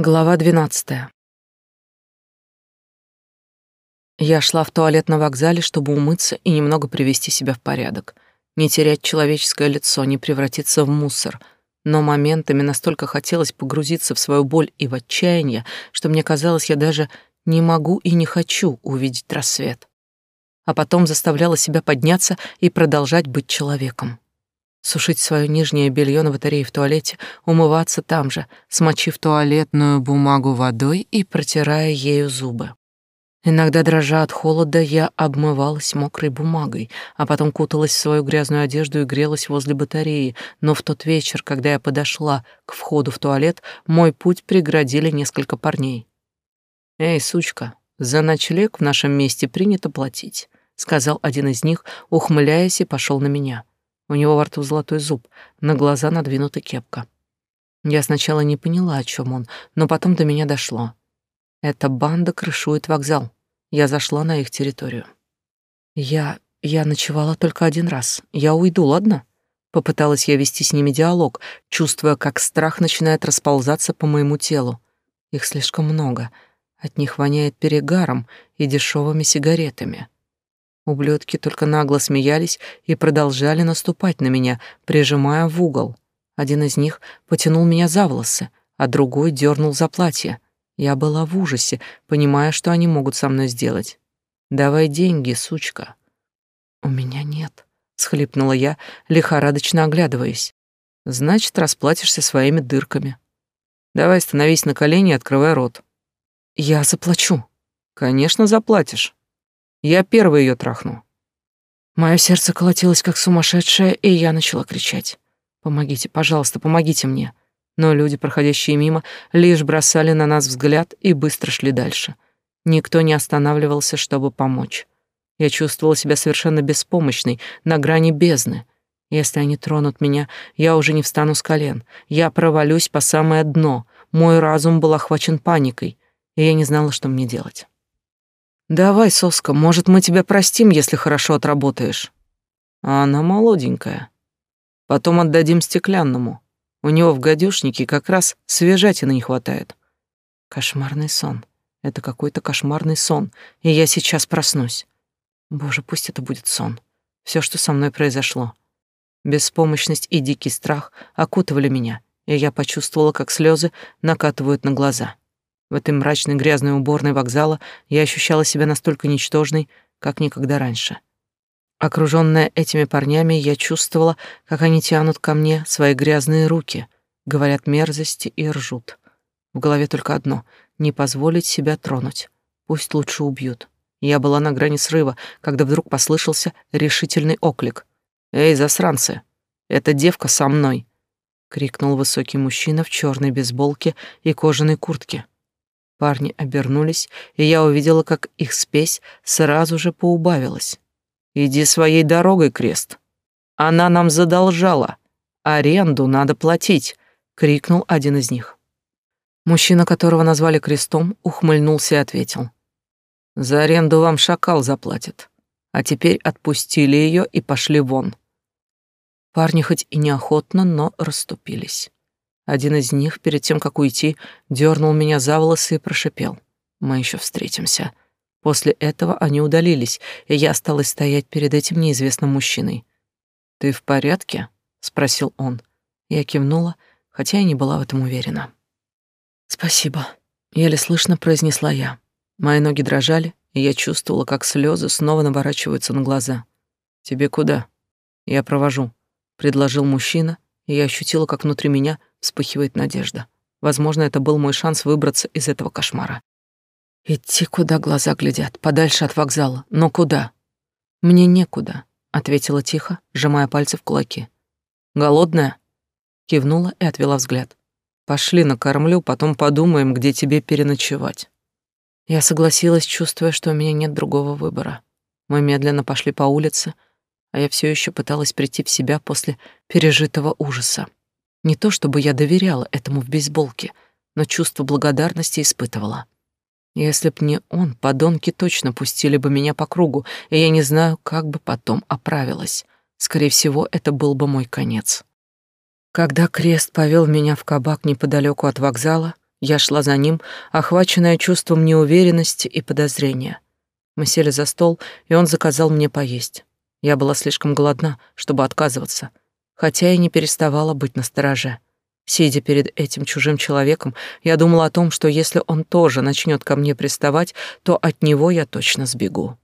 Глава двенадцатая. Я шла в туалет на вокзале, чтобы умыться и немного привести себя в порядок, не терять человеческое лицо, не превратиться в мусор. Но моментами настолько хотелось погрузиться в свою боль и в отчаяние, что мне казалось, я даже не могу и не хочу увидеть рассвет. А потом заставляла себя подняться и продолжать быть человеком сушить свое нижнее белье на батарее в туалете, умываться там же, смочив туалетную бумагу водой и протирая ею зубы. Иногда, дрожа от холода, я обмывалась мокрой бумагой, а потом куталась в свою грязную одежду и грелась возле батареи, но в тот вечер, когда я подошла к входу в туалет, мой путь преградили несколько парней. «Эй, сучка, за ночлег в нашем месте принято платить», — сказал один из них, ухмыляясь, и пошел на меня. У него во рту золотой зуб, на глаза надвинута кепка. Я сначала не поняла, о чем он, но потом до меня дошло. Эта банда крышует вокзал. Я зашла на их территорию. Я... я ночевала только один раз. Я уйду, ладно? Попыталась я вести с ними диалог, чувствуя, как страх начинает расползаться по моему телу. Их слишком много. От них воняет перегаром и дешевыми сигаретами. Ублюдки только нагло смеялись и продолжали наступать на меня, прижимая в угол. Один из них потянул меня за волосы, а другой дернул за платье. Я была в ужасе, понимая, что они могут со мной сделать. «Давай деньги, сучка». «У меня нет», — схлипнула я, лихорадочно оглядываясь. «Значит, расплатишься своими дырками. Давай становись на колени и открывай рот». «Я заплачу». «Конечно, заплатишь. Я первый ее трахну. Мое сердце колотилось как сумасшедшее, и я начала кричать. «Помогите, пожалуйста, помогите мне!» Но люди, проходящие мимо, лишь бросали на нас взгляд и быстро шли дальше. Никто не останавливался, чтобы помочь. Я чувствовала себя совершенно беспомощной, на грани бездны. Если они тронут меня, я уже не встану с колен. Я провалюсь по самое дно. Мой разум был охвачен паникой, и я не знала, что мне делать. Давай, соска, может, мы тебя простим, если хорошо отработаешь. А она молоденькая. Потом отдадим стеклянному. У него в гадюшнике как раз свежатины не хватает. Кошмарный сон. Это какой-то кошмарный сон, и я сейчас проснусь. Боже, пусть это будет сон. Все, что со мной произошло. Беспомощность и дикий страх окутывали меня, и я почувствовала, как слезы накатывают на глаза. В этой мрачной грязной уборной вокзала я ощущала себя настолько ничтожной, как никогда раньше. Окружённая этими парнями, я чувствовала, как они тянут ко мне свои грязные руки, говорят мерзости и ржут. В голове только одно — не позволить себя тронуть. Пусть лучше убьют. Я была на грани срыва, когда вдруг послышался решительный оклик. «Эй, засранцы! Эта девка со мной!» — крикнул высокий мужчина в чёрной бейсболке и кожаной куртке. Парни обернулись, и я увидела, как их спесь сразу же поубавилась. «Иди своей дорогой, Крест. Она нам задолжала. Аренду надо платить», — крикнул один из них. Мужчина, которого назвали Крестом, ухмыльнулся и ответил. «За аренду вам шакал заплатит. А теперь отпустили ее и пошли вон». Парни хоть и неохотно, но расступились. Один из них, перед тем, как уйти, дернул меня за волосы и прошипел. «Мы еще встретимся». После этого они удалились, и я осталась стоять перед этим неизвестным мужчиной. «Ты в порядке?» — спросил он. Я кивнула, хотя и не была в этом уверена. «Спасибо», — еле слышно произнесла я. Мои ноги дрожали, и я чувствовала, как слезы снова наворачиваются на глаза. «Тебе куда?» «Я провожу», — предложил мужчина, и я ощутила, как внутри меня вспыхивает надежда. Возможно, это был мой шанс выбраться из этого кошмара. Идти, куда глаза глядят, подальше от вокзала. Но куда? Мне некуда, ответила тихо, сжимая пальцы в кулаки. Голодная? Кивнула и отвела взгляд. Пошли накормлю, потом подумаем, где тебе переночевать. Я согласилась, чувствуя, что у меня нет другого выбора. Мы медленно пошли по улице, а я все еще пыталась прийти в себя после пережитого ужаса. Не то чтобы я доверяла этому в бейсболке, но чувство благодарности испытывала. Если б не он, подонки точно пустили бы меня по кругу, и я не знаю, как бы потом оправилась. Скорее всего, это был бы мой конец. Когда Крест повел меня в кабак неподалеку от вокзала, Я шла за ним, охваченная чувством неуверенности и подозрения. Мы сели за стол, и он заказал мне поесть. Я была слишком голодна, чтобы отказываться, хотя и не переставала быть настороже. Сидя перед этим чужим человеком, я думала о том, что если он тоже начнет ко мне приставать, то от него я точно сбегу.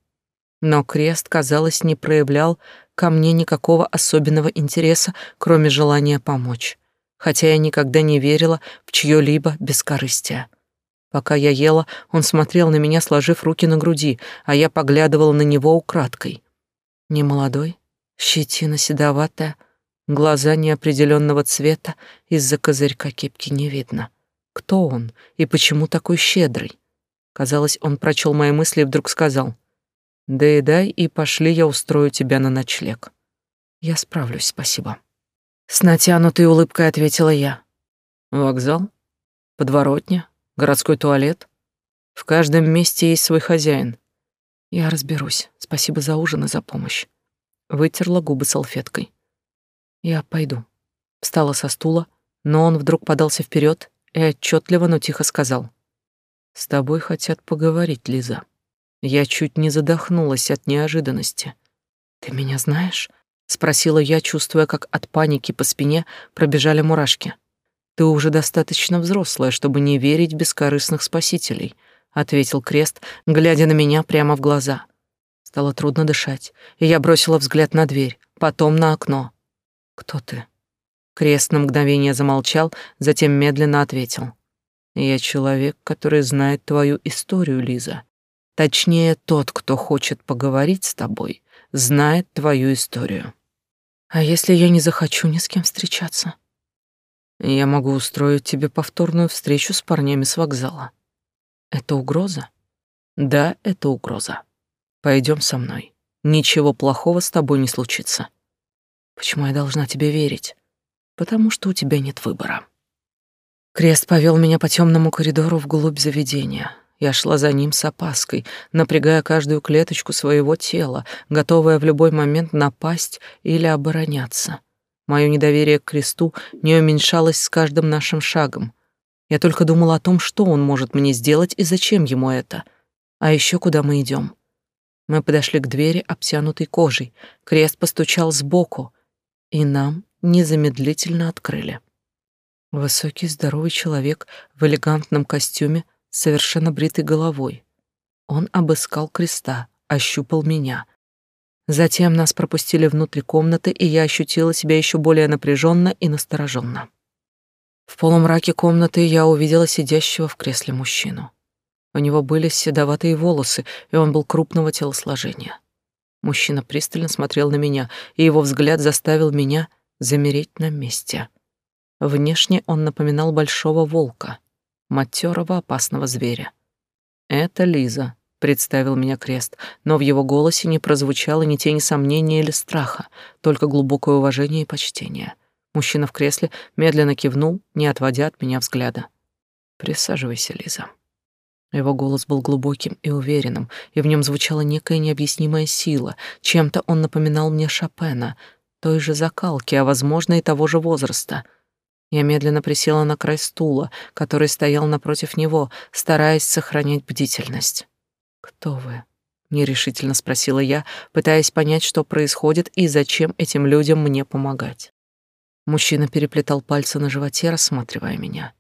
Но крест, казалось, не проявлял ко мне никакого особенного интереса, кроме желания помочь, хотя я никогда не верила в чьё-либо бескорыстие. Пока я ела, он смотрел на меня, сложив руки на груди, а я поглядывала на него украдкой. Немолодой, щетина седоватая, Глаза неопределенного цвета, из-за козырька кепки не видно. Кто он и почему такой щедрый? Казалось, он прочел мои мысли и вдруг сказал, «Доедай и пошли, я устрою тебя на ночлег». «Я справлюсь, спасибо». С натянутой улыбкой ответила я. «Вокзал? Подворотня? Городской туалет? В каждом месте есть свой хозяин. Я разберусь. Спасибо за ужин и за помощь». Вытерла губы салфеткой. Я пойду. Встала со стула, но он вдруг подался вперед и отчетливо, но тихо сказал. «С тобой хотят поговорить, Лиза». Я чуть не задохнулась от неожиданности. «Ты меня знаешь?» — спросила я, чувствуя, как от паники по спине пробежали мурашки. «Ты уже достаточно взрослая, чтобы не верить бескорыстных спасителей», — ответил Крест, глядя на меня прямо в глаза. Стало трудно дышать, и я бросила взгляд на дверь, потом на окно. «Кто ты?» Крест на мгновение замолчал, затем медленно ответил. «Я человек, который знает твою историю, Лиза. Точнее, тот, кто хочет поговорить с тобой, знает твою историю. А если я не захочу ни с кем встречаться? Я могу устроить тебе повторную встречу с парнями с вокзала. Это угроза? Да, это угроза. Пойдем со мной. Ничего плохого с тобой не случится. Почему я должна тебе верить? Потому что у тебя нет выбора. Крест повел меня по темному коридору вглубь заведения. Я шла за ним с опаской, напрягая каждую клеточку своего тела, готовая в любой момент напасть или обороняться. Мое недоверие к кресту не уменьшалось с каждым нашим шагом. Я только думала о том, что он может мне сделать и зачем ему это. А еще куда мы идем. Мы подошли к двери, обтянутой кожей. Крест постучал сбоку, и нам незамедлительно открыли. Высокий здоровый человек в элегантном костюме с совершенно бритой головой. Он обыскал креста, ощупал меня. Затем нас пропустили внутрь комнаты, и я ощутила себя еще более напряженно и настороженно. В полумраке комнаты я увидела сидящего в кресле мужчину. У него были седоватые волосы, и он был крупного телосложения. Мужчина пристально смотрел на меня, и его взгляд заставил меня замереть на месте. Внешне он напоминал большого волка, матерого опасного зверя. «Это Лиза», — представил меня Крест, но в его голосе не прозвучало ни тени сомнения или страха, только глубокое уважение и почтение. Мужчина в кресле медленно кивнул, не отводя от меня взгляда. «Присаживайся, Лиза». Его голос был глубоким и уверенным, и в нем звучала некая необъяснимая сила. Чем-то он напоминал мне Шопена, той же закалки, а, возможно, и того же возраста. Я медленно присела на край стула, который стоял напротив него, стараясь сохранять бдительность. «Кто вы?» — нерешительно спросила я, пытаясь понять, что происходит и зачем этим людям мне помогать. Мужчина переплетал пальцы на животе, рассматривая меня.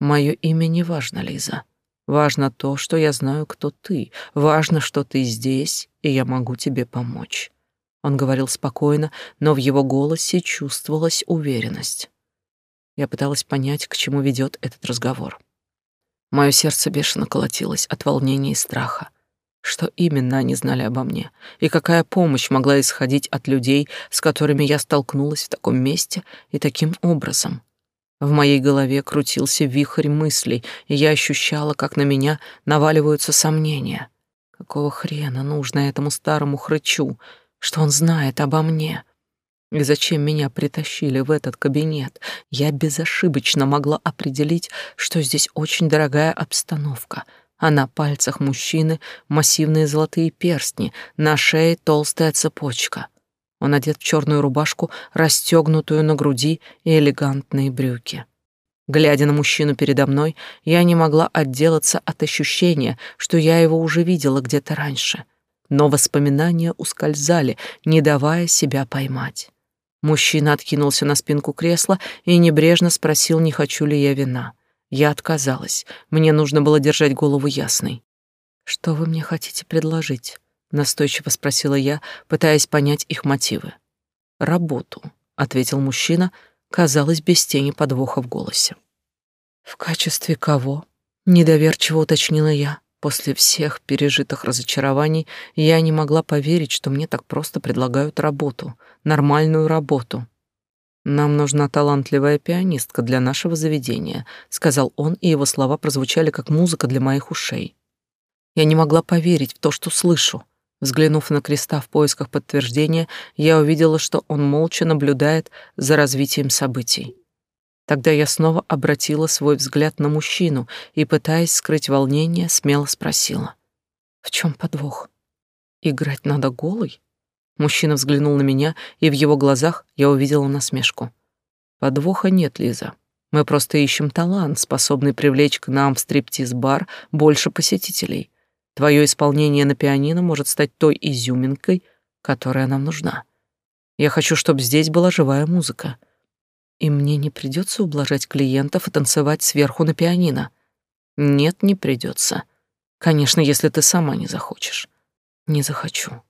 «Мое имя не важно, Лиза». Важно то, что я знаю, кто ты. Важно, что ты здесь, и я могу тебе помочь. Он говорил спокойно, но в его голосе чувствовалась уверенность. Я пыталась понять, к чему ведет этот разговор. Мое сердце бешено колотилось от волнения и страха. Что именно они знали обо мне, и какая помощь могла исходить от людей, с которыми я столкнулась в таком месте и таким образом? В моей голове крутился вихрь мыслей, и я ощущала, как на меня наваливаются сомнения. Какого хрена нужно этому старому хрычу, что он знает обо мне? И зачем меня притащили в этот кабинет? Я безошибочно могла определить, что здесь очень дорогая обстановка, а на пальцах мужчины массивные золотые перстни, на шее толстая цепочка. Он одет в черную рубашку, расстегнутую на груди и элегантные брюки. Глядя на мужчину передо мной, я не могла отделаться от ощущения, что я его уже видела где-то раньше. Но воспоминания ускользали, не давая себя поймать. Мужчина откинулся на спинку кресла и небрежно спросил, не хочу ли я вина. Я отказалась. Мне нужно было держать голову ясной. «Что вы мне хотите предложить?» — настойчиво спросила я, пытаясь понять их мотивы. «Работу», — ответил мужчина, казалось, без тени подвоха в голосе. «В качестве кого?» — недоверчиво уточнила я. После всех пережитых разочарований я не могла поверить, что мне так просто предлагают работу, нормальную работу. «Нам нужна талантливая пианистка для нашего заведения», — сказал он, и его слова прозвучали как музыка для моих ушей. Я не могла поверить в то, что слышу. Взглянув на креста в поисках подтверждения, я увидела, что он молча наблюдает за развитием событий. Тогда я снова обратила свой взгляд на мужчину и, пытаясь скрыть волнение, смело спросила. «В чем подвох? Играть надо голой?» Мужчина взглянул на меня, и в его глазах я увидела насмешку. «Подвоха нет, Лиза. Мы просто ищем талант, способный привлечь к нам в стриптиз-бар больше посетителей. Твое исполнение на пианино может стать той изюминкой, которая нам нужна. Я хочу, чтобы здесь была живая музыка. И мне не придется ублажать клиентов и танцевать сверху на пианино. Нет, не придется. Конечно, если ты сама не захочешь. Не захочу.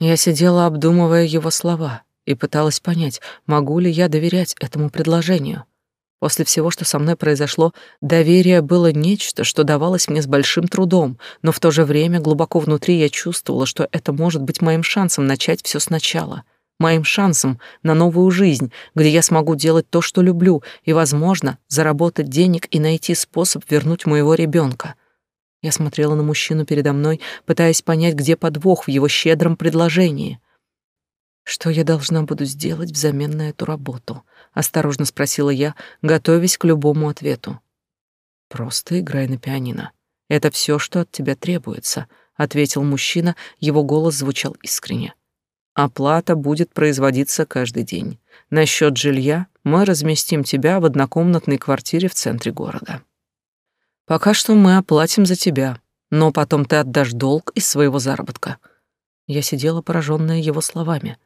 Я сидела, обдумывая его слова, и пыталась понять, могу ли я доверять этому предложению. После всего, что со мной произошло, доверие было нечто, что давалось мне с большим трудом, но в то же время глубоко внутри я чувствовала, что это может быть моим шансом начать все сначала, моим шансом на новую жизнь, где я смогу делать то, что люблю, и, возможно, заработать денег и найти способ вернуть моего ребенка. Я смотрела на мужчину передо мной, пытаясь понять, где подвох в его щедром предложении. Что я должна буду сделать взамен на эту работу? Осторожно спросила я, готовясь к любому ответу. Просто играй на пианино. Это все, что от тебя требуется, ответил мужчина, его голос звучал искренне. Оплата будет производиться каждый день. На счет жилья мы разместим тебя в однокомнатной квартире в центре города. Пока что мы оплатим за тебя, но потом ты отдашь долг из своего заработка. Я сидела пораженная его словами.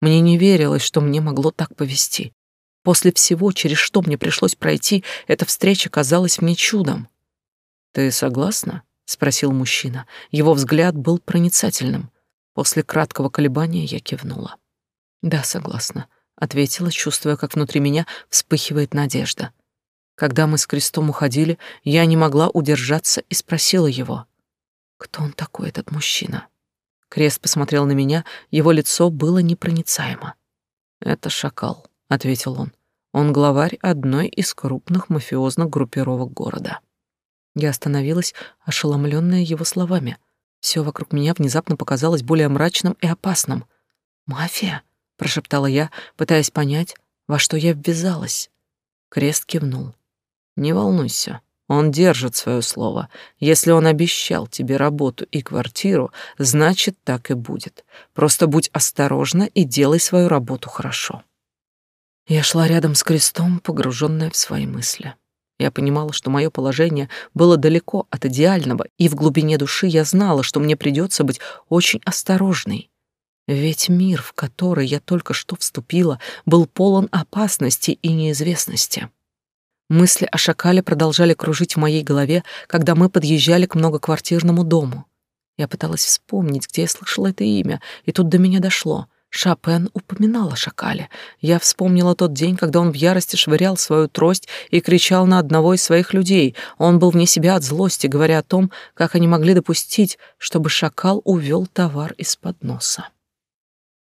Мне не верилось, что мне могло так повести. После всего, через что мне пришлось пройти, эта встреча казалась мне чудом. «Ты согласна?» — спросил мужчина. Его взгляд был проницательным. После краткого колебания я кивнула. «Да, согласна», — ответила, чувствуя, как внутри меня вспыхивает надежда. Когда мы с крестом уходили, я не могла удержаться и спросила его, «Кто он такой, этот мужчина?» Крест посмотрел на меня, его лицо было непроницаемо. «Это шакал», ответил он. Он главарь одной из крупных мафиозных группировок города. Я остановилась, ошеломленная его словами. Все вокруг меня внезапно показалось более мрачным и опасным. «Мафия?» — прошептала я, пытаясь понять, во что я ввязалась. Крест кивнул. «Не волнуйся, он держит свое слово. Если он обещал тебе работу и квартиру, значит, так и будет. Просто будь осторожна и делай свою работу хорошо». Я шла рядом с крестом, погруженная в свои мысли. Я понимала, что мое положение было далеко от идеального, и в глубине души я знала, что мне придется быть очень осторожной. Ведь мир, в который я только что вступила, был полон опасности и неизвестности. Мысли о шакале продолжали кружить в моей голове, когда мы подъезжали к многоквартирному дому. Я пыталась вспомнить, где я слышала это имя, и тут до меня дошло. Шопен упоминал о шакале. Я вспомнила тот день, когда он в ярости швырял свою трость и кричал на одного из своих людей. Он был вне себя от злости, говоря о том, как они могли допустить, чтобы шакал увел товар из-под носа.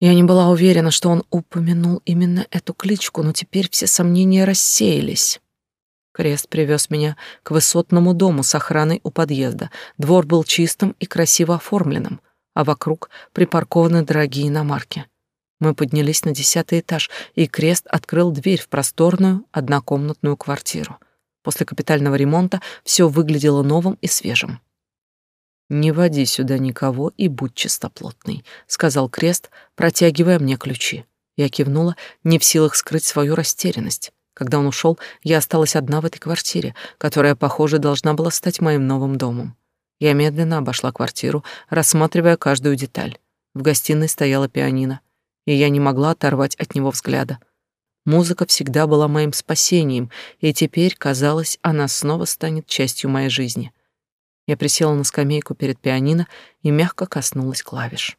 Я не была уверена, что он упомянул именно эту кличку, но теперь все сомнения рассеялись. Крест привез меня к высотному дому с охраной у подъезда. Двор был чистым и красиво оформленным а вокруг припаркованы дорогие иномарки. Мы поднялись на десятый этаж, и Крест открыл дверь в просторную однокомнатную квартиру. После капитального ремонта все выглядело новым и свежим. «Не води сюда никого и будь чистоплотный», — сказал Крест, протягивая мне ключи. Я кивнула, не в силах скрыть свою растерянность. Когда он ушел, я осталась одна в этой квартире, которая, похоже, должна была стать моим новым домом. Я медленно обошла квартиру, рассматривая каждую деталь. В гостиной стояла пианино, и я не могла оторвать от него взгляда. Музыка всегда была моим спасением, и теперь, казалось, она снова станет частью моей жизни. Я присела на скамейку перед пианино и мягко коснулась клавиш.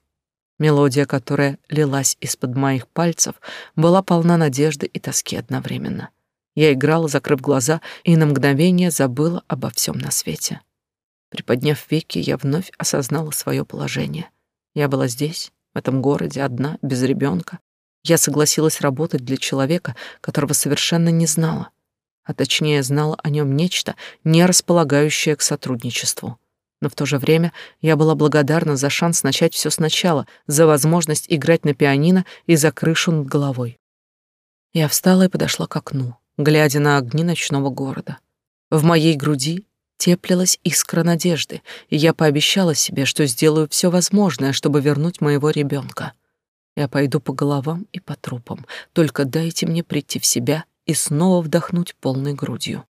Мелодия, которая лилась из-под моих пальцев, была полна надежды и тоски одновременно. Я играла, закрыв глаза, и на мгновение забыла обо всем на свете. Приподняв веки, я вновь осознала свое положение. Я была здесь, в этом городе, одна, без ребенка. Я согласилась работать для человека, которого совершенно не знала, а точнее знала о нем нечто, не располагающее к сотрудничеству. Но в то же время я была благодарна за шанс начать все сначала, за возможность играть на пианино и за крышу над головой. Я встала и подошла к окну, глядя на огни ночного города. В моей груди теплилась искра надежды, и я пообещала себе, что сделаю все возможное, чтобы вернуть моего ребенка. Я пойду по головам и по трупам, только дайте мне прийти в себя и снова вдохнуть полной грудью.